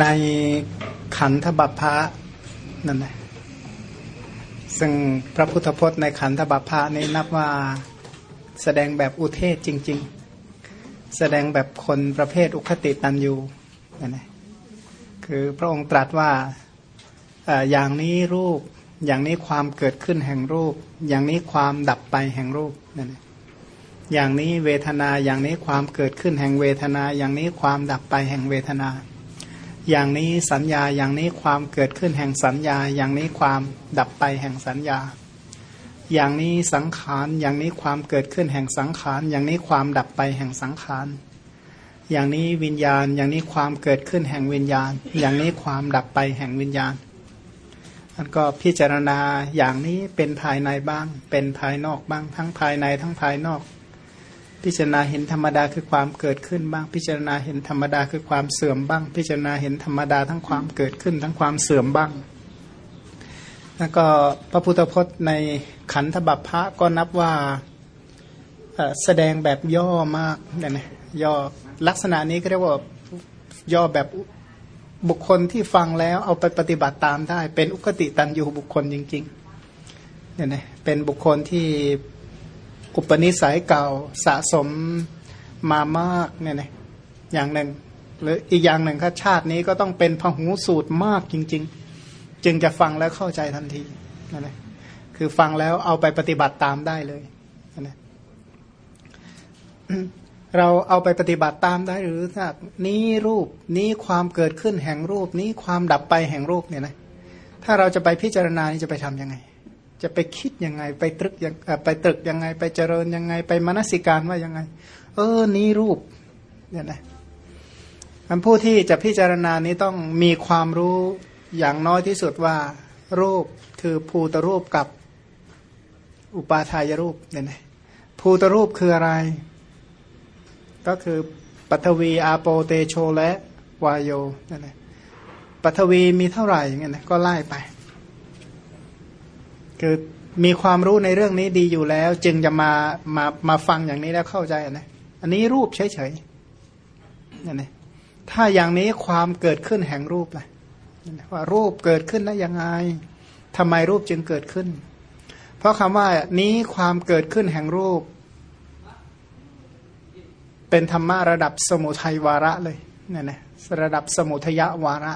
ในขันธบัพพะนั่นแหละซึ่งพระพุทธพจน์ในขันธบัพพะนี้นับว่าแสดงแบบอุเทศจริง ๆ แสดงแบบคนประเภทอุคติตันยูนั่นแหละคือพระองค์ตรัสว่าอย่างนี้รูปอย่างนี้ความเกิดขึ้นแห่งรูป อย่างนี้ความดับไปแห่งรูปนั่นแหละอย่างนี้เวทนาอย่างนี้ความเกิดขึ้นแห่งเวทนา อย่างนี้ความดับไปแห่งเวทนา อย่างนี้สัญญาอย่างนี้ความเกิดขึ้นแห่งสัญญา อย่างนี้ความดับไปแห่งสัญญา อย่างนี้สังขารอย่างนี้ความเกิดขึ้นแห่งสังขาร อย่างนี้ความดับไปแห่งสังขาร อย่างนี้วิญญาณ อย่างนี้ความเกิดขึ้นแห่งวิญญาณ อย่างนี้ความดับไปแห่งวิญญาณอันก็พิจารณาอย่างนี้เป็นภายในบ้าง เป็นภายนอกบ้าง ทั้งภายในทั้งภายนอก พิจารณาเห็นธรรมดาคือความเกิดขึ้นบ้าง พิจารณาเห็นธรรมดาคือความเสื่อมบ้าง พิจารณาเห็นธรรมดาทั้งความเกิดขึ้นทั้งความเสื่อมบ้าง แล้วก็พระพุทธพจน์ในขันธบัพพะก็นับว่าแสดงแบบย่อมากเนี่ยนะย่อลักษณะนี้ก็เรียกว่าย่อแบบบุคคลที่ฟังแล้วเอาไปปฏิบัติตามได้ เป็นอุคติตันยูบุคคลจริงๆเนี่ยนะเป็นบุคคลที่ อุปนิสัยเก่าสะสมมามากเนี่ยนะอย่างหนึ่ง หรืออีกอย่างหนึ่งถ้าชาตินี้ก็ต้องเป็นพหูสูตรมากจริง ๆ จึงจะฟังแล้วเข้าใจทันทีนั่นแหละคือฟังแล้วเอาไปปฏิบัติตามได้เลยนั่นแหละเราเอาไปปฏิบัติตามได้หรือถ้านี้รูปนี้ความเกิดขึ้นแห่งรูปนี้ความดับไปแห่งรูปเนี่ยนะถ้าเราจะไปพิจารณานี่จะไปทํำยังไง จะไปคิดยังไง ไปตรึกยังไปตรึกยังไง ไปเจริญยังไง ไปมนสิการว่ายังไง เออ นี้รูปเนี่ยนะคำพูดที่จะพิจารณานี้ต้องมีความรู้อย่างน้อยที่สุดว่า รูปคือภูตรูปกับอุปาทายรูปเนี่ยนะภูตรูปคืออะไร ก็คือปัทวีอาโปเตโชและวายโยนั่นแหละปัทวีมีเท่าไหร่เงี้ยนะก็ไล่ไป คือมีความรู้ในเรื่องนี้ดีอยู่แล้ว จึงจะมามามาฟังอย่างนี้แล้วเข้าใจนะอันนี้รูปเฉยๆนี่นะถ้าอย่างนี้ความเกิดขึ้นแห่งรูปล่ะว่ารูปเกิดขึ้นได้ยังไงทำไมรูปจึงเกิดขึ้น เพราะคำว่านี้ความเกิดขึ้นแห่งรูป เป็นธรรมะระดับสมุทัยวาระเลยเนี่ยนะระดับสมุทยวาระ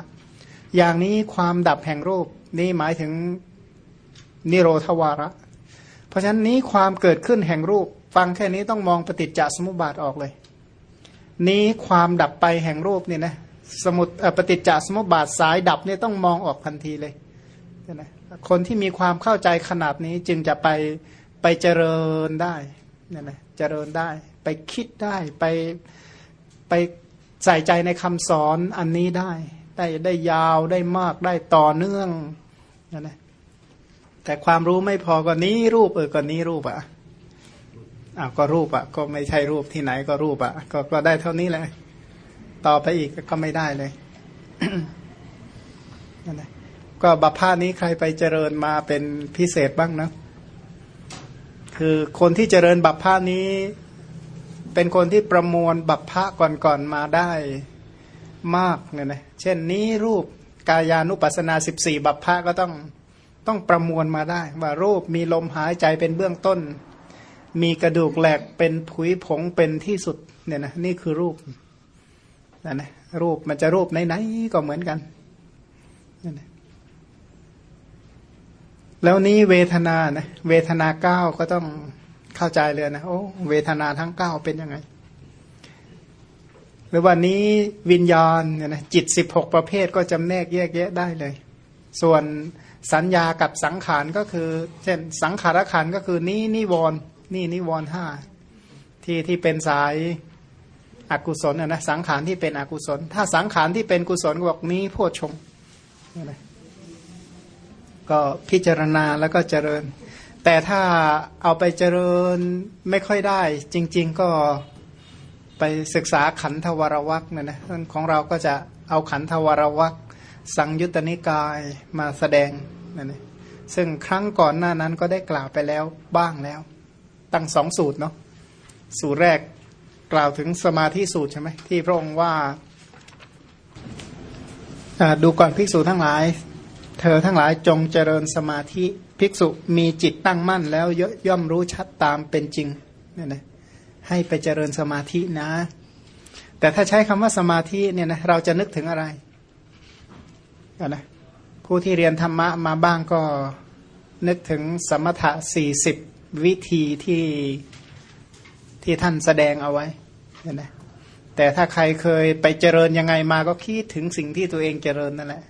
อย่างนี้ความดับแห่งรูป นี่หมายถึง นิโรธวาระ เพราะฉะนั้นนี้ความเกิดขึ้นแห่งรูป ฟังแค่นี้ต้องมองปฏิจจสมุปบาทออกเลย นี้ความดับไปแห่งรูปเนี่ยนะสมุดปฏิจจสมุปบาทสายดับเนี่ยต้องมองออกทันทีเลยนะคนที่มีความเข้าใจขนาดนี้จึงจะไปไปเจริญได้เนี่ยนะเจริญได้ ไปคิดได้ไปไปใส่ใจในคำสอนอันนี้ได้ ได้ได้ยาวได้มากได้ต่อเนื่องเนี่ยนะ แต่ความรู้ไม่พอก็นี้รูปเออก็นี้รูปอะอ้าวก็รูปอะ ก็ไม่ใช่รูปที่ไหนก็รูปอะ ก็ก็ได้เท่านี้แหละต่อไปอีกก็ไม่ได้เลยนั่นแหละก็บัพพานี้ใครไปเจริญมาเป็นพิเศษบ้างนะ คือคนที่เจริญบัพพานี้ เป็นคนที่ประมวลบัพพะก่อนๆมาได้มากเนี่ยนะ เช่นนี้รูปกายานุปัสสนาสิบสี่บัพพะก็ต้อง ต้องประมวลมาได้ ว่ารูปมีลมหายใจเป็นเบื้องต้น มีกระดูกแหลกเป็นผุยผงเป็นที่สุดเนี่ยนะนี่คือรูปนะนะรูปมันจะรูปไหนๆก็เหมือนกันนี่นะแล้วนี้เวทนานะเวทนาเก้าก็ต้องเข้าใจเลยนะโอ้เวทนาทั้งเก้าเป็นยังไง หรือวันนี้วิญญาณเนี่ยนะจิตสิบหกประเภทก็จำแนกแยกแยะได้เลย ส่วน สัญญากับสังขารก็คือ เช่นสังขารขันก็คือนี้นิวรนี่นิวรห้าที่ที่เป็นสายอกุศลนะสังขารที่เป็นอกุศล ถ้าสังขารที่เป็นกุศลก็บอกนี้พวชงก็พิจารณาแล้วก็เจริญ แต่ถ้าเอาไปเจริญไม่ค่อยได้ จริง ๆ ก็ไปศึกษาขันธวรวักนี่ยนะของเราก็จะเอาขันธวรวัก สังยุตตนิกายมาแสดงนั่นเองซึ่งครั้งก่อนหน้านั้นก็ได้กล่าวไปแล้วบ้างแล้ว ตั้งสองสูตรเนาะสูตรแรกกล่าวถึงสมาธิสูตรใช่ไหมที่พระองค์ว่าดูก่อนภิกษุทั้งหลาย เธอทั้งหลายจงเจริญสมาธิภิกษุมีจิตตั้งมั่นแล้วย่อมรู้ชัดตามเป็นจริงเนี่ยนะให้ไปเจริญสมาธินะ แต่ถ้าใช้คำว่าสมาธิเนี่ยนะเราจะนึกถึงอะไร นนะผู้ที่เรียนธรรมะมาบ้างก็นึกถึงสมถะสี่สิบวิธีที่ที่ท่านแสดงเอาไว้เนี่ยนะแต่ถ้าใครเคยไปเจริญยังไงมาก็คิดถึงสิ่งที่ตัวเองเจริญนั่นแหละ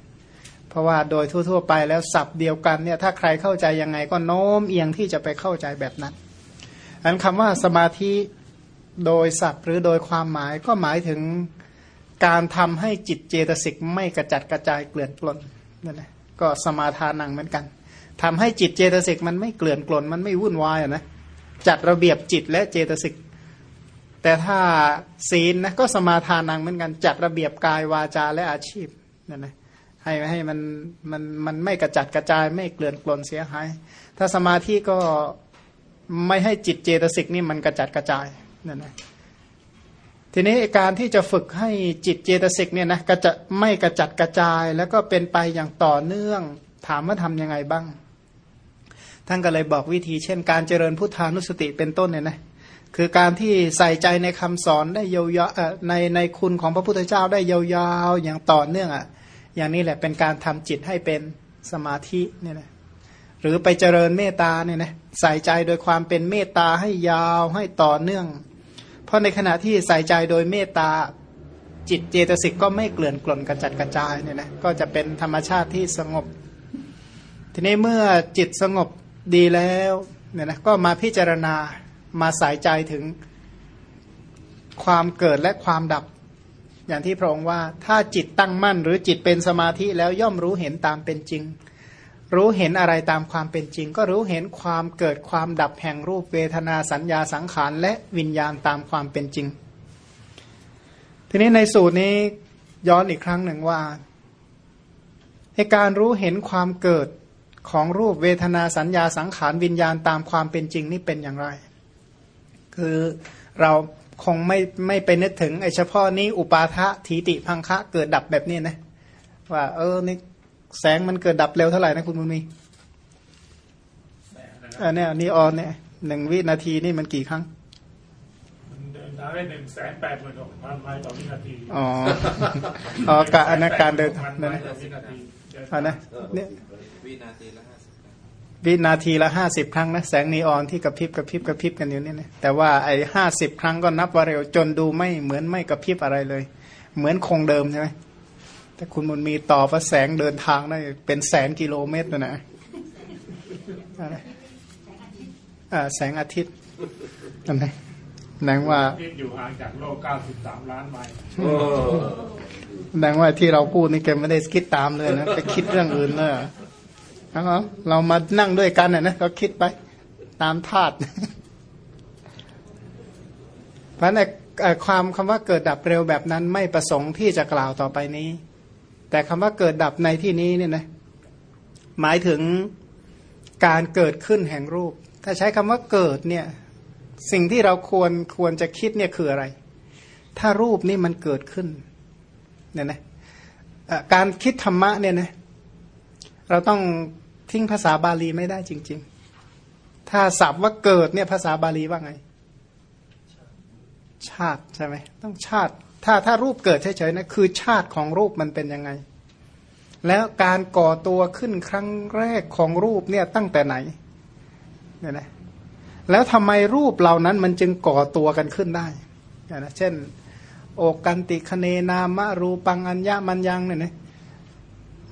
เพราะว่าโดยทั่ว ๆ ไปแล้วศัพท์เดียวกันเนี่ยถ้าใครเข้าใจยังไงก็โน้มเอียงที่จะไปเข้าใจแบบนั้นอันคำว่าสมาธิโดยศัพท์หรือโดยความหมายก็หมายถึง การทำให้จิตเจตสิกไม่กระจัดกระจายเกลื่อนกลนนั่นแหละก็สมาทานังเหมือนกันทำให้จิตเจตสิกมันไม่เกลื่อนกลนมันไม่วุ่นวายนะจัดระเบียบจิตและเจตสิกแต่ถ้าศีลนะก็สมาทานังเหมือนกัน จัดระเบียบกายวาจาและอาชีพนั่นนะให้ให้มันมันมันไม่กระจัดกระจาย ไม่เกลื่อนกลนเสียหาย ถ้าสมาธิก็ไม่ให้จิตเจตสิกนี่มันกระจัดกระจายนั่นนะ ทีนี้การที่จะฝึกให้จิตเจตสิกเนี่ยนะก็จะไม่กระจัดกระจายแล้วก็เป็นไปอย่างต่อเนื่อง ถามว่าทำยังไงบ้าง ท่านก็เลยบอกวิธี เช่น การเจริญพุทธานุสติเป็นต้นเนี่ยนะคือการที่ใส่ใจในคำสอนได้ยาวๆในในคุณของพระพุทธเจ้าได้ยาวๆอย่างต่อเนื่องอะอย่างนี้แหละเป็นการทำจิตให้เป็นสมาธิเนี่ยนะหรือไปเจริญเมตตาเนี่ยนะใส่ใจโดยความเป็นเมตตาให้ยาวให้ต่อเนื่อง เพราะในขณะที่ใส่ใจโดยเมตตาจิตเจตสิกก็ไม่เกลื่อนกล่นกระจัดกระจายเนี่ยนะก็จะเป็นธรรมชาติที่สงบ ทีนี้เมื่อจิตสงบดีแล้วเนี่ยนะก็มาพิจารณามาใส่ใจถึงความเกิดและความดับ อย่างที่พระองค์ว่าถ้าจิตตั้งมั่น หรือจิตเป็นสมาธิแล้วย่อมรู้เห็นตามเป็นจริง รู้เห็นอะไรตามความเป็นจริง ก็รู้เห็นความเกิดความดับแห่งรูปเวทนาสัญญาสังขารและวิญญาณตามความเป็นจริง ทีนี้ในสูตรนี้ย้อนอีกครั้งหนึ่งว่าในการรู้เห็นความเกิดของรูปเวทนาสัญญาสังขารวิญญาณตามความเป็นจริงนี่เป็นอย่างไร คือเราคงไม่ไม่ไปนึกถึงไอ้เฉพาะนี้อุปาทะทีติพังคะเกิดดับแบบนี้นะว่าเออนี่ แสงมันเกิดดับเร็วเท่าไหร่นะคุณมุมีอันนี้นีออนเนี่ยหนึ่งวินาทีนี่มันกี่ครั้งเดินได้หนึ่งแสนแปดหมื่นหกพันไมล์ต่อวินาที อ๋ออ๋อการอันนั้นการเดินนะนะอันนะเนี่ยวินาทีละวินาทีละห้าสิบครั้งนะแสงนีออนที่กระพริบกระพริบกระพริบกันอยู่นี่นะแต่ว่าไอ้ห้าสิบครั้งก็นับว่าเร็วจนดูไม่เหมือนไม่กระพริบอะไรเลย เหมือนคงเดิมใช่ไหม แต่คุณมันมีต่อพระแสงเดินทางได้เป็นแสนกิโลเมตรนะอะไรแสงอาทิตย์นั่นไงนังว่าอยู่ห่างจากโลกเก้าสิบสามล้านไมล์นังว่าที่เราพูดนี่แกไม่ได้คิดตามเลยนะไปคิดเรื่องอื่นเลยนะครับเรามานั่งด้วยกันนะก็คิดไป ตามธาตุเพราะในความคำว่าเกิดดับเร็วแบบนั้นไม่ประสงค์ที่จะกล่าวต่อไปนี้ แต่คำว่าเกิดดับในที่นี้เนี่ยนะหมายถึงการเกิดขึ้นแห่งรูป ถ้าใช้คำว่าเกิดเนี่ยสิ่งที่เราควรควรจะคิดเนี่ยคืออะไร ถ้ารูปนี่มันเกิดขึ้นเนี่ยนะการคิดธรรมะเนี่ยนะเราต้องทิ้งภาษาบาลีไม่ได้จริง ๆ ถ้าศัพท์ว่าเกิดเนี่ยภาษาบาลีว่าไง ชาติใช่ไหมต้องชาติ ถ้าถ้ารูปเกิดเฉยๆนะคือชาติของรูปมันเป็นยังไง แล้วการก่อตัวขึ้นครั้งแรกของรูปเนี่ยตั้งแต่ไหนเนี่ยนะแล้วทำไมรูปเหล่านั้นมันจึงก่อตัวกันขึ้นได้นะเช่น โอกันติคเนนามะรูปังอัญญามันยังเนี่ยนะ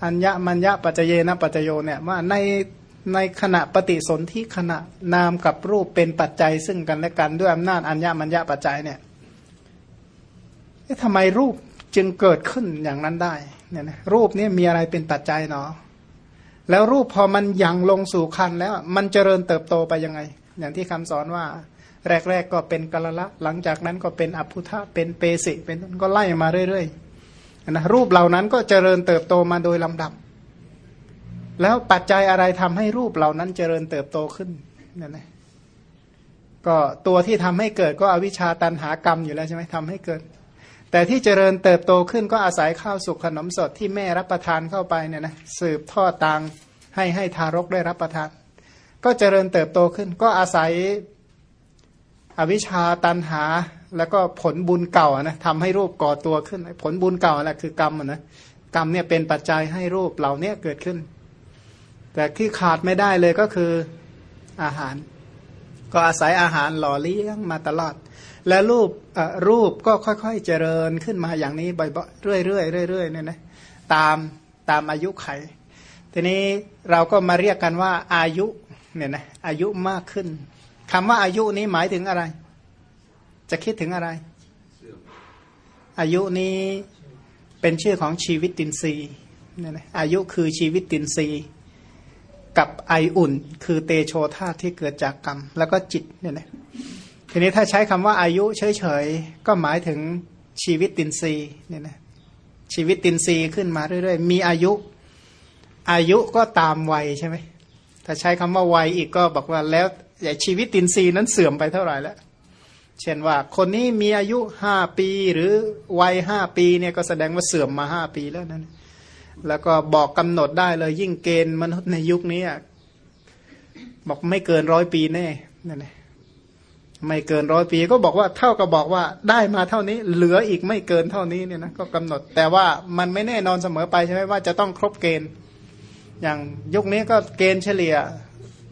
อัญญามัญญปัจเจนะปัจโยเนี่ยว่าในในขณะปฏิสนธิขณะนามกับรูปเป็นปัจจัยซึ่งกันและกันด้วยอำนาจอัญญามัญญปัจจัยเนี่ย ทำไมรูปจึงเกิดขึ้นอย่างนั้นได้เนี่ยนะรูปนี้มีอะไรเป็นปัจจัยเนาะแล้วรูปพอมันยังลงสู่คันแล้ว มันเจริญเติบโตไปยังไง อย่างที่คำสอนว่า แรก ๆ ก็เป็นกละละ หลังจากนั้นก็เป็นอภุธะเป็นเปสิ เป็นก็ไล่มาเรื่อยๆนะรูปเหล่านั้นก็เจริญเติบโตมาโดยลำดับ แล้วปัจจัยอะไรทำให้รูปเหล่านั้นเจริญเติบโตขึ้นนั่นนะก็ตัวที่ทำให้เกิดก็อวิชชาตันหากรรมอยู่แล้วใช่ไหมทำให้เกิด แต่ที่เจริญเติบโตขึ้นก็อาศัยข้าวสุกขนมสดที่แม่รับประทานเข้าไปเนี่ยนะสืบทอดตางให้ให้ทารกได้รับประทาน ก็เจริญเติบโตขึ้น ก็อาศัยอวิชชาตันหา แล้วก็ผลบุญเก่านะทำให้รูปก่อตัวขึ้น ผลบุญเก่าแหละคือกรรมนะกรรมเนี่ยเป็นปัจจัยให้รูปเหล่านี้เกิดขึ้น แต่ที่ขาดไม่ได้เลยก็คืออาหาร ก็อาศัยอาหารหล่อเลี้ยงมาตลอด และรูปรูปก็ค่อยๆเจริญขึ้นมาอย่างนี้บ่อยๆเรื่อยๆเรื่อยๆเนี่ยนะตามตามอายุไข ทีนี้เราก็มาเรียกกันว่าอายุเนี่ยนะอายุมากขึ้นคำว่าอายุนี้หมายถึงอะไร จะคิดถึงอะไร อายุนี้เป็นชื่อของชีวิตตินซีเนี่ยนะอายุคือชีวิตตินซีกับไออุ่น คือเตโชธาที่เกิดจากกรรม แล้วก็จิตเนี่ยนะ ทีนี้ถ้าใช้คำว่าอายุเฉยๆ ก็หมายถึงชีวิตตินซีเนี่ยนะชีวิตตินซีขึ้นมาเรื่อยๆ มีอายุ อายุก็ตามวัยใช่ไหมถ้าใช้คำว่าวัยอีกก็บอกว่าแล้วชีวิตตินซีนั้นเสื่อมไปเท่าไหร่แล้วเช่นว่าคนนี้มีอายุห้าปีหรือวัยห้าปีเนี่ยก็แสดงว่าเสื่อมมาห้าปีแล้วนั้น แล้วก็บอกกำหนดได้เลยยิ่งเกณฑ์มนุษย์ในยุคนี้บอกไม่เกินร้อยปีแน่นั่นแหละ ไม่เกินร้อยปีก็บอกว่าเท่ากับบอกว่าได้มาเท่านี้ เหลืออีกไม่เกินเท่านี้เนี่ยนะก็กำหนด แต่ว่ามันไม่แน่นอนเสมอไปใช่ไหมว่าจะต้องครบเกณฑ์ อย่างยุคนี้ก็เกณฑ์เฉลี่ย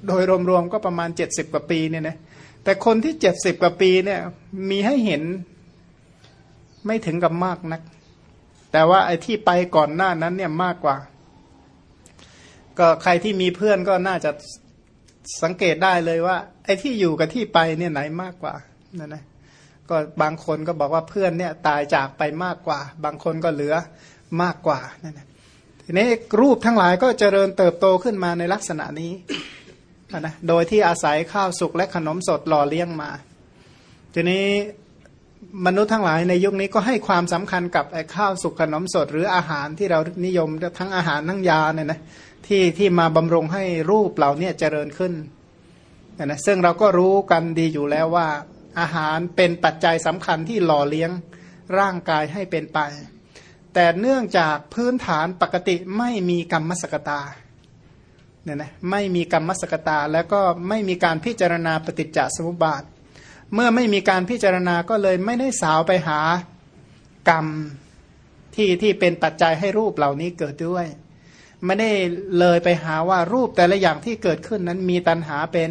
โดยรวมๆก็ประมาณเจ็ดสิบกว่าปีเนี่ยนะแต่คนที่เจ็ดสิบกว่าปีเนี่ย มีให้เห็นไม่ถึงกับมากนัก แต่ว่าไอ้ที่ไปก่อนหน้านั้นเนี่ยมากกว่า ก็ใครที่มีเพื่อนก็น่าจะ สังเกตได้เลยว่า ไอ้ที่อยู่กับที่ไปเนี่ยไหนมากกว่านั่นนะก็บางคนก็บอกว่าเพื่อนเนี่ยตายจากไปมากกว่า บางคนก็เหลือมากกว่านั่นนะทีนี้รูปทั้งหลายก็เจริญเติบโตขึ้นมาในลักษณะนี้นะโดยที่อาศัยข้าวสุกและขนมสดหล่อเลี้ยงมา ทีนี้มนุษย์ทั้งหลายในยุคนี้ก็ให้ความสำคัญกับไอ้ข้าวสุกขนมสด หรืออาหารที่เรานิยมทั้งอาหารทั้งยาเนี่ยนะ ที่ที่มาบำรุงให้รูปเหล่านี้เจริญขึ้นนะซึ่งเราก็รู้กันดีอยู่แล้วว่า อาหารเป็นปัจจัยสำคัญที่หล่อเลี้ยงร่างกายให้เป็นไป แต่เนื่องจากพื้นฐานปกติไม่มีกรรมสกตาเนี่ยนะไม่มีกรรมสกตาแล้วก็ไม่มีการพิจารณาปฏิจจสมุปบาท เมื่อไม่มีการพิจารณาก็เลยไม่ได้สาวไปหากรรมที่ที่เป็นปัจจัยให้รูปเหล่านี้เกิดด้วย ไม่ได้เลยไปหาว่ารูปแต่ละอย่างที่เกิดขึ้นนั้นมีตัณหาเป็น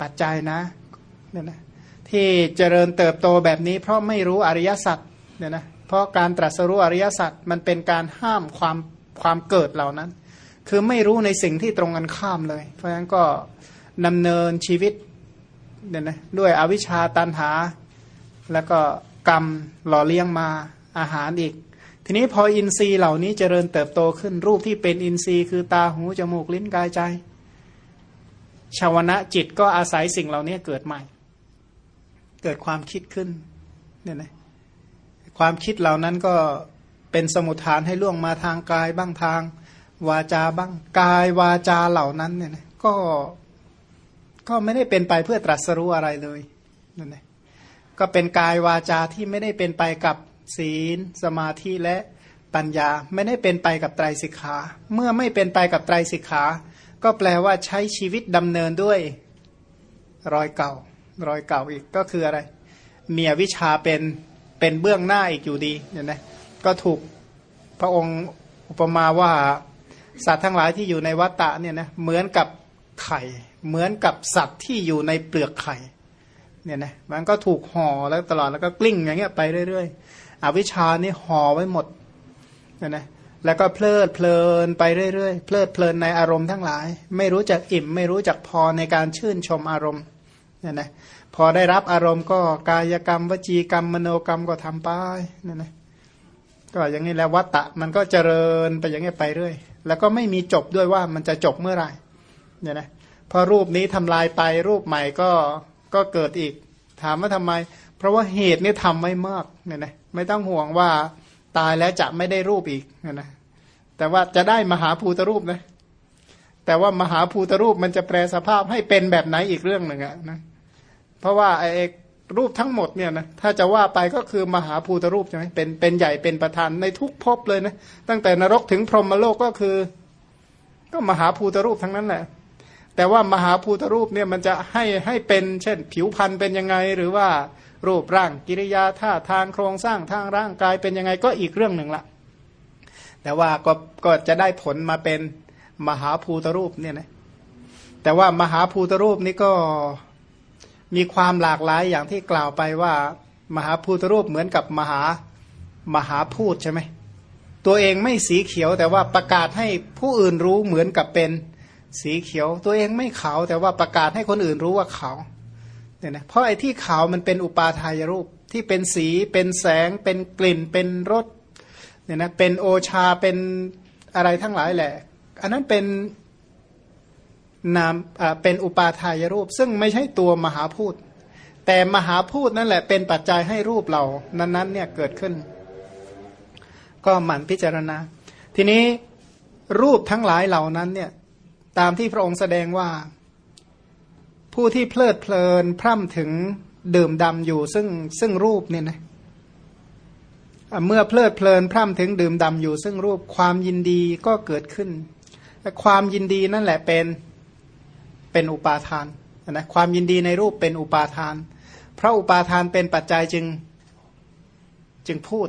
ปัจจัยนะเนี่ยนะที่เจริญเติบโตแบบนี้ เพราะไม่รู้อริยสัจเนี่ยนะเพราะการตรัสรู้อริยสัจมันเป็นการห้ามความความเกิดเหล่านั้น คือไม่รู้ในสิ่งที่ตรงกันข้ามเลย เพราะฉะนั้นก็ดำเนินชีวิตเนี่ยนะด้วยอวิชชาตันหา แล้วก็กรรมหล่อเลี้ยงมาอาหารอีก ทีนี้พออินทรีย์เหล่านี้เจริญเติบโตขึ้นรูปที่เป็นอินทรีย์คือตาหูจมูกลิ้นกายใจชาวนะจิตก็อาศัยสิ่งเหล่านี้เกิดใหม่ เกิดความคิดขึ้นเนี่ยนะความคิดเหล่านั้นก็เป็นสมุทฐานให้ล่วงมาทางกายบ้างทาง วาจาบ้างกายวาจาเหล่านั้นเนี่ยนะก็ก็ไม่ได้เป็นไปเพื่อตรัสรู้อะไรเลยนั่นเองก็เป็นกายวาจาที่ไม่ได้เป็นไปกับ ศีล สมาธิและปัญญาไม่ได้เป็นไปกับไตรสิกขา เมื่อไม่เป็นไปกับไตรสิกขา ก็แปลว่าใช้ชีวิตดำเนินด้วยรอยเก่ารอยเก่าอีกก็คืออะไร เมียวิชาเป็นเป็นเบื้องหน้าอีกอยู่ดีเนี่ยนะก็ถูกพระองค์อุปมาว่าสัตว์ทั้งหลายที่อยู่ในวัฏฏะเนี่ยนะเหมือนกับไข่ เหมือนกับสัตว์ที่อยู่ในเปลือกไข่เนี่ยนะมันก็ถูกห่อแล้วตลอดแล้วก็กลิ้งอย่างเงี้ยไปเรื่อย ๆ อวิชานี่ห่อไว้หมดนี่ยนะแล้วก็เพลิดเพลินไปเรื่อยๆ เพลิดเพลินในอารมณ์ทั้งหลาย ไม่รู้จักอิ่ม ไม่รู้จักพอในการชื่นชมอารมณ์เนี่ยนะพอได้รับอารมณ์ก็กายกรรม วจีกรรม มโนกรรมก็ทำไปเนี่ยนะก็อย่างนี้แล้ววัตตะมันก็เจริญไปอย่างนี้ไปเรื่อย แล้วก็ไม่มีจบด้วยว่ามันจะจบเมื่อไหร่เนี่ยนะพอรูปนี้ทำลายไปรูปใหม่ก็ก็เกิดอีก ถามว่าทำไม เพราะว่าเหตุนี่ทำไม่มากเนี่ยนะ ไม่ต้องห่วงว่าตายแล้วจะไม่ได้รูปอีกนะแต่ว่าจะได้มหาภูตรูปนะ แต่ว่ามหาภูตรูปมันจะแปลสภาพให้เป็นแบบไหนอีกเรื่องหนึ่งอะนะเพราะว่าไอ้รูปทั้งหมดเนี่ยนะถ้าจะว่าไปก็คือมหาภูตรูปใช่ไหมเป็นเป็นใหญ่เป็นประธานในทุกภพเลยนะตั้งแต่นรกถึงพรหมโลกก็คือ ก็มหาภูตรูปทั้งนั้นแหละ แต่ว่ามหาภูตรูปเนี่ยมันจะให้ให้เป็น เช่น ผิวพรรณเป็นยังไงหรือว่า รูปร่างกิริยาท่าทางโครงสร้างทางร่างกายเป็นยังไงก็อีกเรื่องหนึ่งละแต่ว่าก็ก็จะได้ผลมาเป็นมหาภูตรูปเนี่ยนะแต่ว่ามหาภูตรูปนี่ก็มีความหลากหลายอย่างที่กล่าวไปว่า มหาภูตรูปเหมือนกับมหามหาพูดใช่ไหมตัวเองไม่สีเขียวแต่ว่าประกาศให้ผู้อื่นรู้เหมือนกับเป็นสีเขียว ตัวเองไม่ขาวแต่ว่าประกาศให้คนอื่นรู้ว่าขาว เนี่ยนะเพราะไอ้ที่ขาวมันเป็นอุปาทายรูปที่เป็นสีเป็นแสง เป็นกลิ่น เป็นรสเนี่ยนะเป็นโอชาเป็นอะไรทั้งหลายแหละ อันนั้นเป็นนามเป็นอุปาทายรูป ซึ่งไม่ใช่ตัวมหาพูดแต่มหาพูดนั่นแหละเป็นปัจจัยให้รูปเรานั้นๆเนี่ยเกิดขึ้น ก็หมั่นพิจารณา ทีนี้รูปทั้งหลายเหล่านั้นเนี่ยตามที่พระองค์แสดงว่า ผู้ที่เพลิดเพลินพร่ำถึงดื่มดำอยู่ซึ่งซึ่งรูปเนี่ยนะเมื่อเพลิดเพลินพร่ำถึงดื่มดำอยู่ซึ่งรูปความยินดีก็เกิดขึ้นความยินดีนั่นแหละเป็นเป็นอุปาทานนะความยินดีในรูปเป็นอุปาทาน เพราะอุปาทานเป็นปัจจัยจึงจึงพูด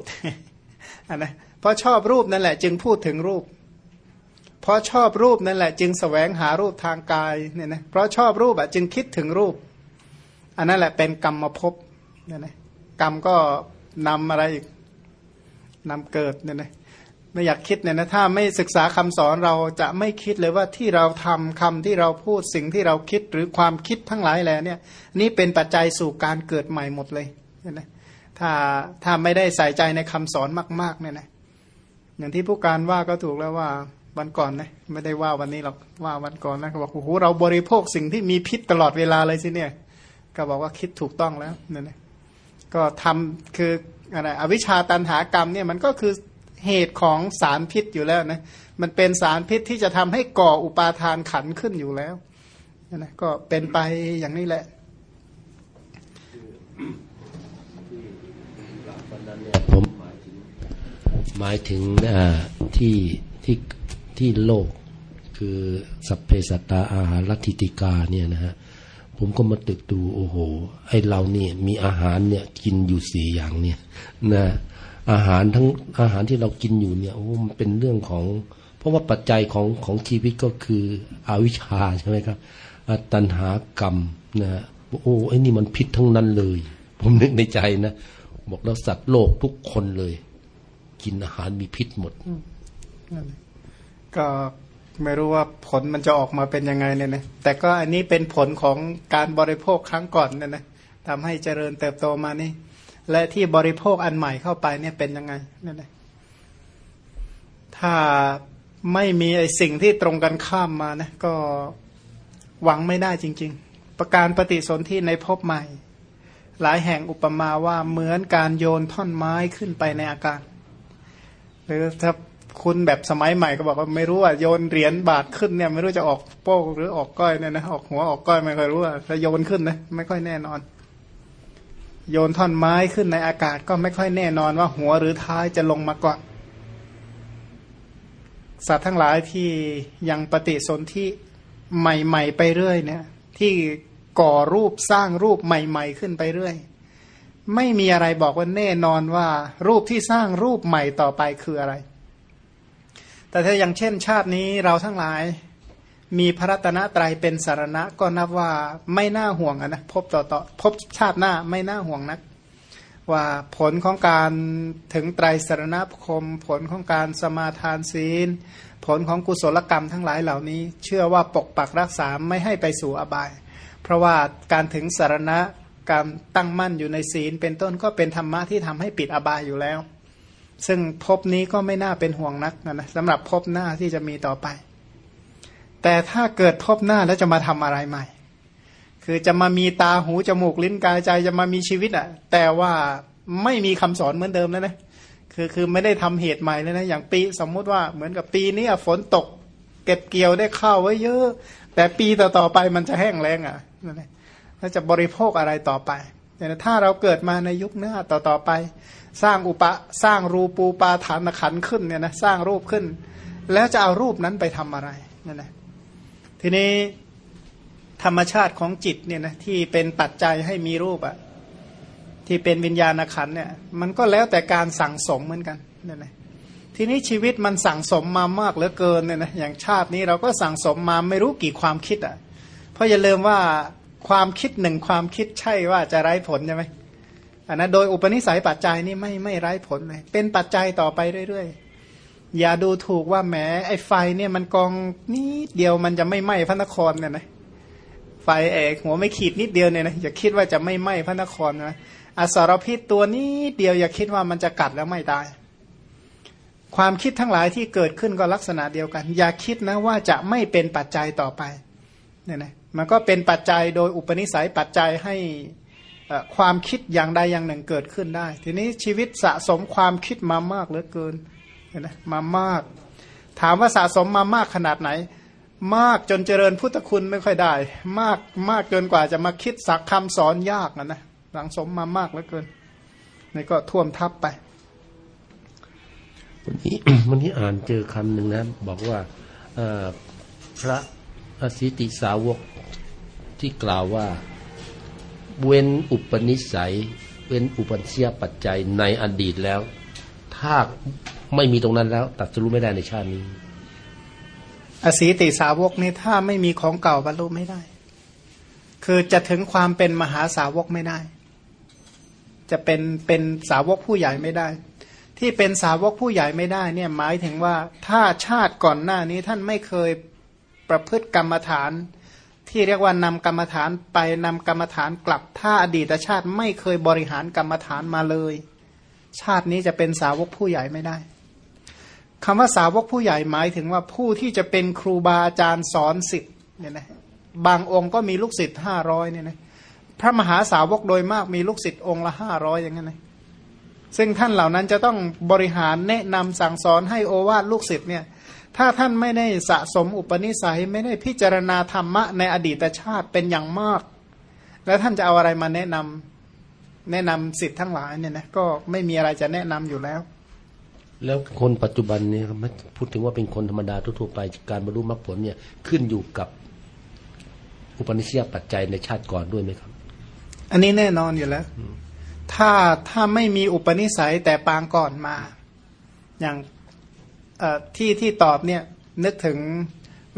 นะเพราะชอบรูปนั่นแหละ จึงพูดถึงรูป เพราะชอบรูปนั่นแหละ จึงสแสวงหารูปทางกายเนี่ยนะเพราะชอบรูปอะจึงคิดถึงรูป อันนั้นแหละเป็นกรรมมาพบเนี่ยนะกรรมก็นำอะไรอีกนำเกิดเนี่ยนะไม่อยากคิดเนี่ยนะถ้าไม่ศึกษาคำสอนเราจะไม่คิดเลยว่าที่เราทำคำที่เราพูดสิ่งที่เราคิดหรือความคิดทั้งหลายแหล่เนี่ย นี่เป็นปัจจัยสู่การเกิดใหม่หมดเลยเนี่ยนะถ้าถ้าไม่ได้ใส่ใจในคำสอนมาก ๆ เนี่ยนะอย่างที่ผู้การว่าก็ถูกแล้วว่า วันก่อนนะไม่ได้ว่าวันนี้หรอกว่าวันก่อนนะเขาบอกโอ้โหเราบริโภคสิ่งที่มีพิษตลอดเวลาเลยสิเนี่ย ก็บอกว่าคิดถูกต้องแล้วเนี่ยนะก็ทำคืออะไรอวิชชาตันหากรรมเนี่ยมันก็คือเหตุของสารพิษอยู่แล้วนะมันเป็นสารพิษที่จะทำให้ก่ออุปาทานขันขึ้นอยู่แล้วนะก็เป็นไปอย่างนี้แหละผมหมายถึงหมายถึงที่ที่ ที่โลกคือสัพเพสัตตาอาหารลัทธิติกาเนี่ยนะฮะผมก็มาตึกดูโอ้โห ไอเราเนี่ยมีอาหารเนี่ยกินอยู่สี่อย่างเนี่ยนะอาหารทั้งอาหารที่เรากินอยู่เนี่ยโอ้มันเป็นเรื่องของ เพราะว่าปัจจัยของของชีวิตก็คืออวิชชาใช่ไหมครับตัณหากรรมนะโอ้ไอ้นี่มันพิษทั้งนั้นเลย ผมนึกในใจนะบอกแล้วสัตว์โลกทุกคนเลย กินอาหารมีพิษหมด ก็ไม่รู้ว่าผลมันจะออกมาเป็นยังไงเนี่ยนะแต่ก็อันนี้เป็นผลของการบริโภคครั้งก่อนเนี่ยนะทำให้เจริญเติบโตมานี่ และที่บริโภคอันใหม่เข้าไปเนี่ยเป็นยังไงเนั่ยนเองถ้าไม่มีไอสิ่งที่ตรงกันข้ามมานะก็หวังไม่ได้จริง ๆ ประการปฏิสนธิในภพใหม่ หลายแห่งอุปมาว่าเหมือนการโยนท่อนไม้ขึ้นไปในอากาศหรือถ้า คุณแบบสมัยใหม่ก็บอกว่าไม่รู้ว่าโยนเหรียญบาทขึ้นเนี่ยไม่รู้จะออกโป้หรือออกก้อยเนี่ยนะออกหัวออกก้อยไม่ค่อยรู้ว่าถ้าโยนขึ้นนะไม่ค่อยแน่นอน โยนท่อนไม้ขึ้นในอากาศก็ไม่ค่อยแน่นอนว่าหัวหรือท้ายจะลงมาก่อนสัตว์ทั้งหลายที่ยังปฏิสนธิใหม่ ๆ ไปเรื่อยเนี่ยที่ก่อรูปสร้างรูปใหม่ ๆ ขึ้นไปเรื่อย ไม่มีอะไรบอกว่าแน่นอนว่า รูปที่สร้างรูปใหม่ต่อไปคืออะไร แต่ถ้าอย่างเช่นชาตินี้เราทั้งหลาย มีพระรัตนตรัยเป็นสารณะก็นับว่าไม่น่าห่วงนะพบต่อต่อพบชาติหน้าไม่น่าห่วงนัก ว่าผลของการถึงไตรสารณคม ผลของการสมาทานศีล ผลของกุศลกรรมทั้งหลายเหล่านี้ เชื่อว่าปกปักรักษาไม่ให้ไปสู่อบาย เพราะว่าการถึงสารณะการตั้งมั่นอยู่ในศีลเป็นต้นก็เป็นธรรมะที่ทำให้ปิดอบายอยู่แล้ว ซึ่งพบนี้ก็ไม่น่าเป็นห่วงนักนะสำหรับพบหน้าที่จะมีต่อไป แต่ถ้าเกิดพบหน้าแล้วจะมาทำอะไรใหม่ คือจะมามีตาหูจมูกลิ้นกายใจจะมามีชีวิตอะ แต่ว่าไม่มีคำสอนเหมือนเดิมแล้วนะคือคือไม่ได้ทำเหตุใหม่เลยนะอย่างปีสมมุติว่าเหมือนกับปีนี้ฝนตก เก็บเกี่ยวได้ข้าวไว้เยอะ แต่ปีต่อๆไปมันจะแห้งแล้งอะนั่นแหละแล้วจะบริโภคอะไรต่อไปเนี่ถ้าเราเกิดมาในยุคหน้าต่อต่อไป สร้างอุปะสร้างรูปูปาฐานขันขึ้นเนี่ยนะสร้างรูปขึ้น แล้วจะเอารูปนั้นไปทำอะไรเนี่ยนะทีนี้ธรรมชาติของจิตเนี่ยนะที่เป็นปัจจัยให้มีรูปอะที่เป็นวิญญาณขันเนี่ยมันก็แล้วแต่การสั่งสมเหมือนกันเนี่ยนะทีนี้ชีวิตมันสั่งสมมามากเหลือเกินเนี่ยนะอย่างชาตินี้เราก็สั่งสมมาไม่รู้กี่ความคิดอะ่ะ เพราะอย่าลืมว่าความคิดหนึ่งความคิดใช่ว่าจะไร้ผลใช่ไหม อันนะโดยอุปนิสัยปัจจัยนี่ไม่ไม่ไร้ผลเลยเป็นปัจจัยต่อไปเรื่อยๆ อย่าดูถูกว่าแหมไอ้ไฟเนี่ยมันกองนิดเดียวมันจะไม่ไหม้พระนครเนี่ยนะไฟเอกหัวไม่ขีดนิดเดียวเนี่ยนะอย่าคิดว่าจะไม่ไหม้พระนครนะอสรพิษตัวนี้เดียวอย่าคิดว่ามันจะกัดแล้วไม่ตาย ความคิดทั้งหลายที่เกิดขึ้นก็ลักษณะเดียวกัน อย่าคิดนะว่าจะไม่เป็นปัจจัยต่อไปเนี่ยนะมันก็เป็นปัจจัยโดยอุปนิสัยปัจจัยให้ ความคิดอย่างใดอย่างหนึ่งเกิดขึ้นได้ ทีนี้ชีวิตสะสมความคิดมามากเหลือเกินเห็นไหมมามาก ถามว่าสะสมมามากขนาดไหน มากจนเจริญพุทธคุณไม่ค่อยได้ มากมากจนกว่าจะมาคิดสักคำสอนยากนะนะสังสมมามากเหลือเกินนี่ก็ท่วมทับไปวันนี้วันนี้อ่านเจอคำหนึ่งนะบอกว่าพระอสิติสาวกที่กล่าวว่า เว้นอุปนิสัย เว้นอุปนิสัยปัจจัยในอดีตแล้ว ถ้าไม่มีตรงนั้นแล้ว ตัดสรู้ไม่ได้ในชาตินี้ อสีติสาวกนี่ถ้าไม่มีของเก่าบรรลุไม่ได้ คือจะถึงความเป็นมหาสาวกไม่ได้ จะเป็นเป็นสาวกผู้ใหญ่ไม่ได้ ที่เป็นสาวกผู้ใหญ่ไม่ได้เนี่ยหมายถึงว่าถ้าชาติก่อนหน้านี้ท่านไม่เคยประพฤติกรรมฐาน ที่เรียกว่านำกรรมฐานไปนำกรรมฐานกลับถ้าอดีตชาติไม่เคยบริหารกรรมฐานมาเลย ชาตินี้จะเป็นสาวกผู้ใหญ่ไม่ได้คำว่าสาวกผู้ใหญ่หมายถึงว่าผู้ที่จะเป็นครูบาอาจารย์สอนสิทธิ์เนี่ยนะบางองค์ก็มีลูกศิษย์ห้าร้อยเนี่ยนะพระมหาสาวกโดยมากมีลูกศิษย์องค์ละห้าร้อยอย่างนั้นนะซึ่งท่านเหล่านั้นจะต้องบริหารแนะนำสั่งสอนให้โอวาทลูกศิษย์เนี่ย ถ้าท่านไม่ได้สะสมอุปนิสัยไม่ได้พิจารณาธรรมะในอดีตชาติเป็นอย่างมาก แล้วท่านจะเอาอะไรมาแนะนำแนะนำสิทธิ์ทั้งหลายเนี่ยนะก็ไม่มีอะไรจะแนะนำอยู่แล้ว แล้วคนปัจจุบันเนี่ยไม่พูดถึงว่าเป็นคนธรรมดาทั่วไปการบรรลุมรรคผลเนี่ยขึ้นอยู่กับอุปนิสัยปัจจัยในชาติก่อนด้วยไหมครับ อันนี้แน่นอนอยู่แล้ว ถ้าถ้าไม่มีอุปนิสัยแต่ปางก่อนมา อย่าง ที่ที่ตอบเนี่ยนึกถึง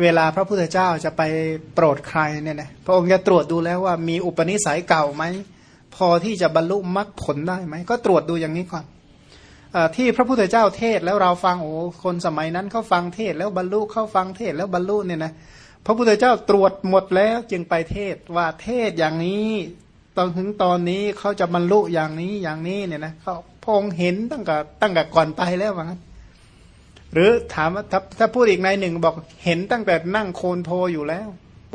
เวลาพระพุทธเจ้าจะไปโปรดใครเนี่ยนะพระองค์จะตรวจดูแล้วว่ามีอุปนิสัยเก่าไหม พอที่จะบรรลุมรรคผลได้ไหม ก็ตรวจดูอย่างนี้ก่อนอที่พระพุทธเจ้าเทศแล้วเราฟังโอ้คนสมัยนั้นเขาฟังเทศแล้วบรรลุเขาฟังเทศแล้วบรรลุเนี่ยนะพระพุทธเจ้าตรวจหมดแล้วจึงไปเทศว่าเทศอย่างนี้ตอนถึงตอนนี้เขาจะบรรลุอย่างนี้อย่างนี้เนี่ยนะเขาพงเห็นตั้งแต่ตั้งแต่ก่อนไปแล้วว่างั้น หรือถามว่าถ้าถ้าพูดอีกในหนึ่งบอกเห็นตั้งแต่นั่งโคนโพอยู่แล้ว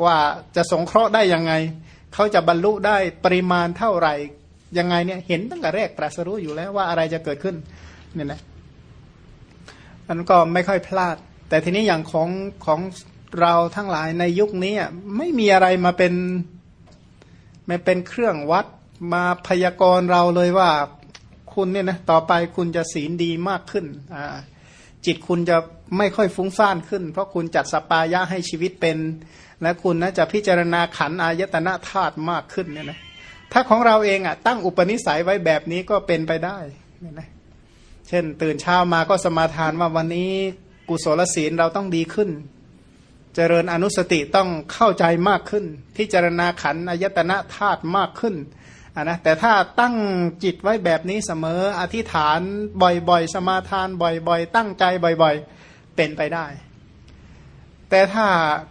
ว่าจะสงเคราะห์ได้ยังไง เขาจะบรรลุได้ปริมาณเท่าไหร่ยังไงเนี่ยเห็นตั้งแต่แรกตรัสรู้อยู่แล้วว่าอะไรจะเกิดขึ้นเนี่ยนะมันก็ไม่ค่อยพลาด แต่ทีนี้อย่างของของเราทั้งหลายในยุคนี้ไม่มีอะไรมาเป็นม่เป็นเครื่องวัดมาพยากรณ์เราเลยว่าคุณเนี่ยนะต่อไปคุณจะศีลดีมากขึ้นอ่า จิตคุณจะไม่ค่อยฟุ้งซ่านขึ้น เพราะคุณจัดสปายะให้ชีวิตเป็น และคุณนะจะพิจารณาขันอายตนะธาตุมากขึ้นเนี่ยนะถ้าของเราเองอะตั้งอุปนิสัยไว้แบบนี้ก็เป็นไปได้เนี่ยนะเช่น ตื่นเช้ามาก็สมาทานว่าวันนี้กุศลศีลเราต้องดีขึ้น เจริญอนุสติต้องเข้าใจมากขึ้น พิจารณาขันอายตนะธาตุมากขึ้นะนะแต่ถ้าตั้งจิตไว้แบบนี้เสมออธิษฐานบ่อยๆ สมาทานบ่อยๆ ตั้งใจบ่อยๆ เป็นไปได้ แต่ถ้า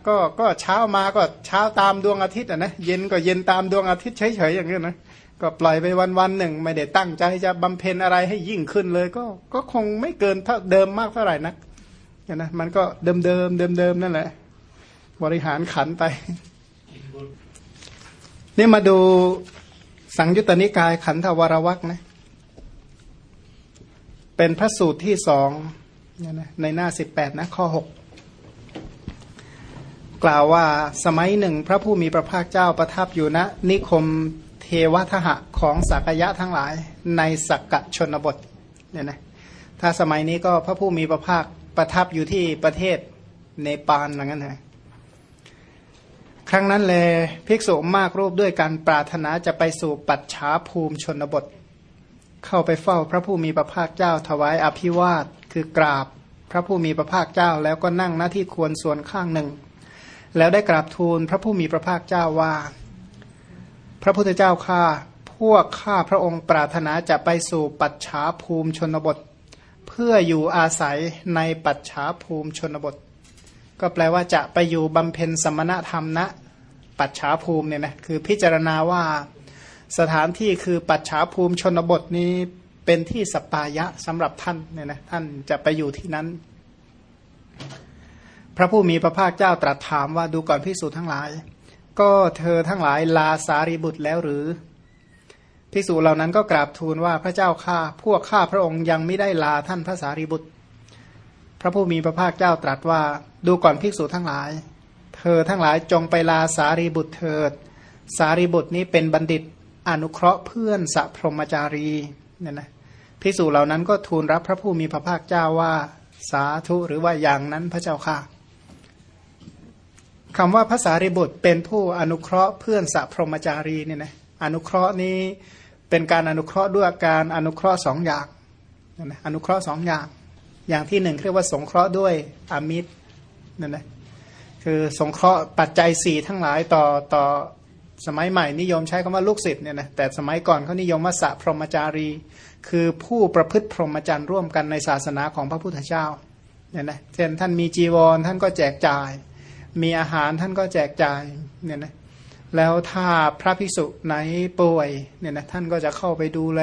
ก็ก็เช้ามาก็เช้าตามดวงอาทิตย์อะนะเย็นก็เย็นตามดวงอาทิตย์เฉยๆอย่างนี้นะก็ปล่อยไปวันๆหนึ่ง ไม่ได้ตั้งใจจะบำเพ็ญอะไรให้ยิ่งขึ้นเลย ก็ก็คงไม่เกินเท่าเดิมมากเท่าไหร่นักนะมันก็เดิมเดิมเดิมเดิมนั่นแหละ บริหารขันไป นี่มาดู สังยุตตนิกายขันธวรวักนะเป็นพระสูตรที่สองในหน้าสิบแปดนะข้อหกกล่าวว่าสมัยหนึ่งพระผู้มีพระภาคเจ้าประทับอยู่ณนะนิคมเทวทหะของสักยะทั้งหลายในสักกะชนบทเนี่ยนะถ้าสมัยนี้ก็พระผู้มีพระภาคประทับอยู่ที่ประเทศเนปาลอย่างนั้นนะ ครั้งนั้นเลยภิกษุมากรูปด้วยการปรารถนาจะไปสู่ปัจฉาภูมิชนบท เข้าไปเฝ้าพระผู้มีพระภาคเจ้าถวายอภิวาทคือกราบพระผู้มีพระภาคเจ้าแล้วก็นั่งหน้าที่ควรส่วนข้างหนึ่ง แล้วได้กราบทูลพระผู้มีพระภาคเจ้าว่า พระพุทธเจ้าข้าพวกข้าพระองค์ปรารถนาจะไปสู่ปัจฉาภูมิชนบท เพื่ออยู่อาศัยในปัจฉาภูมิชนบท ก็แปลว่าจะไปอยู่บำเพ็ญสมณธรรมณปัจฉาภูมิเนี่ยนะคือพิจารณาว่าสถานที่คือปัจฉาภูมิชนบทนี้เป็นที่สปายะสำหรับท่านเนี่ยนะท่านจะไปอยู่ที่นั้น พระผู้มีพระภาคเจ้าตรัสถามว่าดูก่อนพิสูจน์ทั้งหลาย ก็เธอทั้งหลายลาสารีบุตรแล้วหรือภิกษุเหล่านั้นก็กราบทูลว่าพระเจ้าข้าพวกข้าพระองค์ยังไม่ได้ลาท่านพระสารีบุตร พระผู้มีพระภาคเจ้าตรัสว่า ดูก่อนภิกษุทั้งหลาย เธอทั้งหลายจงไปลาสารีบุตรเถิด สารีบุตรนี้เป็นบัณฑิตอนุเคราะห์เพื่อนสัพพรมจารีเนี่ยนะภิกษุเหล่านั้นก็ทูลรับพระผู้มีพระภาคเจ้าว่าสาธุหรือว่าอย่างนั้นพระเจ้าค่ะคำว่าภาษาริบุตรเป็นผู้อนุเคราะห์เพื่อนสัพพรมจารีเนี่ยนะอนุเคราะห์นี้เป็นการอนุเคราะห์ด้วยการอนุเคราะห์สองอย่างนะอนุเคราะห์สองอย่าง อย่างที่หนึ่งเรียกว่าสงเคราะห์ด้วยอมิตรนั่นนะคือสงเคราะห์ปัจจัยสี่ทั้งหลายต่อต่อสมัยใหม่นิยมใช้คำว่าลูกศิษย์เนี่ยนะแต่สมัยก่อนเขานิยมว่าสัพพรมจารี คือผู้ประพฤติพรหมจรรย์ร่วมกันในศาสนาของพระพุทธเจ้าเนี่ยนะเช่นท่านมีจีวรท่านก็แจกจ่าย มีอาหารท่านก็แจกจ่ายเนี่ยนะแล้วถ้าพระภิกษุไหนป่วยเนี่ยนะท่านก็จะเข้าไปดูแล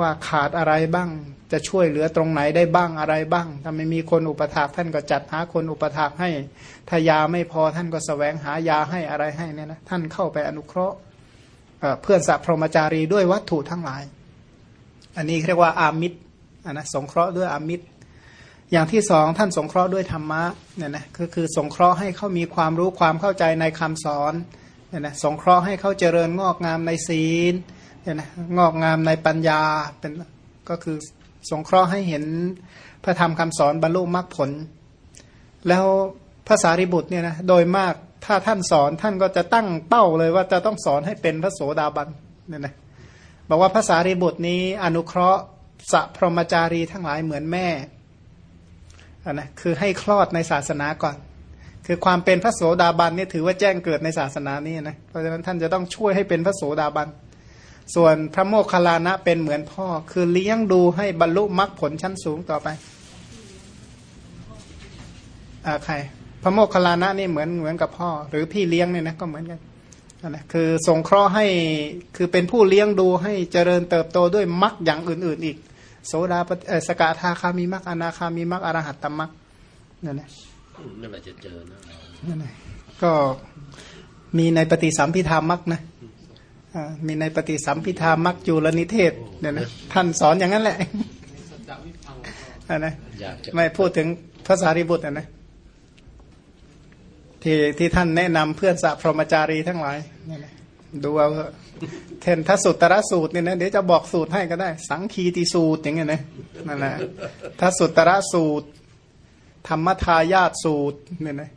ว่าขาดอะไรบ้าง จะช่วยเหลือตรงไหนได้บ้างอะไรบ้าง ถ้าไม่มีคนอุปถากท่านก็จัดหาคนอุปถากให้ ถ้ายาไม่พอท่านก็สแสวงหายาให้อะไรให้เนี่ยนะท่านเข้าไปอนุเคราะห์เพื่อนสัพพรมจารีด้วยวัตถุทั้งหลาย อันนี้เรียกว่าอามิตรนะสงเคราะห์ด้วยอามิตร อย่างที่สองท่านสงเคราะห์ด้วยธรรมะเนี่ยนะก็คือสงเคราะห์ให้เขามีความรู้ความเข้าใจในคำสอนเนี่ยนะสงเคราะห์ให้เขาเจริญงอกงามในศีล เนี่ยนะงอกงามในปัญญาเป็นก็คือสงเคราะห์ให้เห็นพระธรรมคำสอนบรรลุมรรคผล แล้วภาษาริบุตรเนี่ยนะโดยมากถ้าท่านสอนท่านก็จะตั้งเป้าเลยว่าจะต้องสอนให้เป็นพระโสดาบันเนี่ยนะบอกว่าภาษาริบุตรนี้อนุเคราะห์สัพรมจารีทั้งหลายเหมือนแม่นะคือให้คลอดในศาสนาก่อน คือความเป็นพระโสดาบันนี่ถือว่าแจ้งเกิดในศาสนานี้นะเพราะฉะนั้นท่านจะต้องช่วยให้เป็นพระโสดาบัน ส่วนพระโมคคัลลานะเป็นเหมือนพ่อ คือเลี้ยงดูให้บรรลุมรรคผลชั้นสูงต่อไปอ่าใคร พระโมคคัลลานะนี่เหมือนเหมือนกับพ่อ หรือพี่เลี้ยงเนี่ยนะก็เหมือนกันนะคือสงเคราะห์ให้คือเป็นผู้เลี้ยงดูให้เจริญเติบโตด้วยมรรคอย่างอื่น ๆ อีก โสดาสกทาคามีมรรคอนาคามีมรรคอรหัตตมรรคนั่นแหละเมื่อไรจะเจอนะนั่นไงก็มีในปฏิสัมพิธามักนะ มีในปฏิสัมพิธามักจุลนิเทศเนี่ยนะท่านสอนอย่างนั้นแหละนะไม่พูดถึงภาษาริบุตรนะที่ที่ท่านแนะนำเพื่อนสัพพรมจารีทั้งหลายนี่นะดูเอาเทนทสุตรสูตรเนี่ยนะเดี๋ยวจะบอกสูตรให้ก็ได้ สังคีติสูตรอย่างเงี้ยนะนั่นแหละทสุตรสูตร ธรรมทายาตสูตรเนี่ยนะ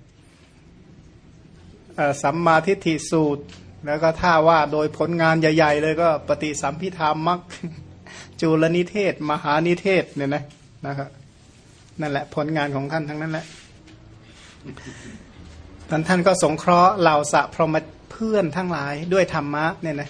สัมมาทิฏฐิสูตร แล้วก็ถ้าว่าโดยผลงานใหญ่ ๆ เลยก็ปฏิสัมพิธามักจุลนิเทศ มหานิเทศเนี่ยนะนะครับนั่นแหละผลงานของท่านทั้งนั้นแหละท่านท่านก็สงเคราะห์เหล่าสะพรหมเพื่อนทั้งหลายด้วยธรรมะเนี่ยนะ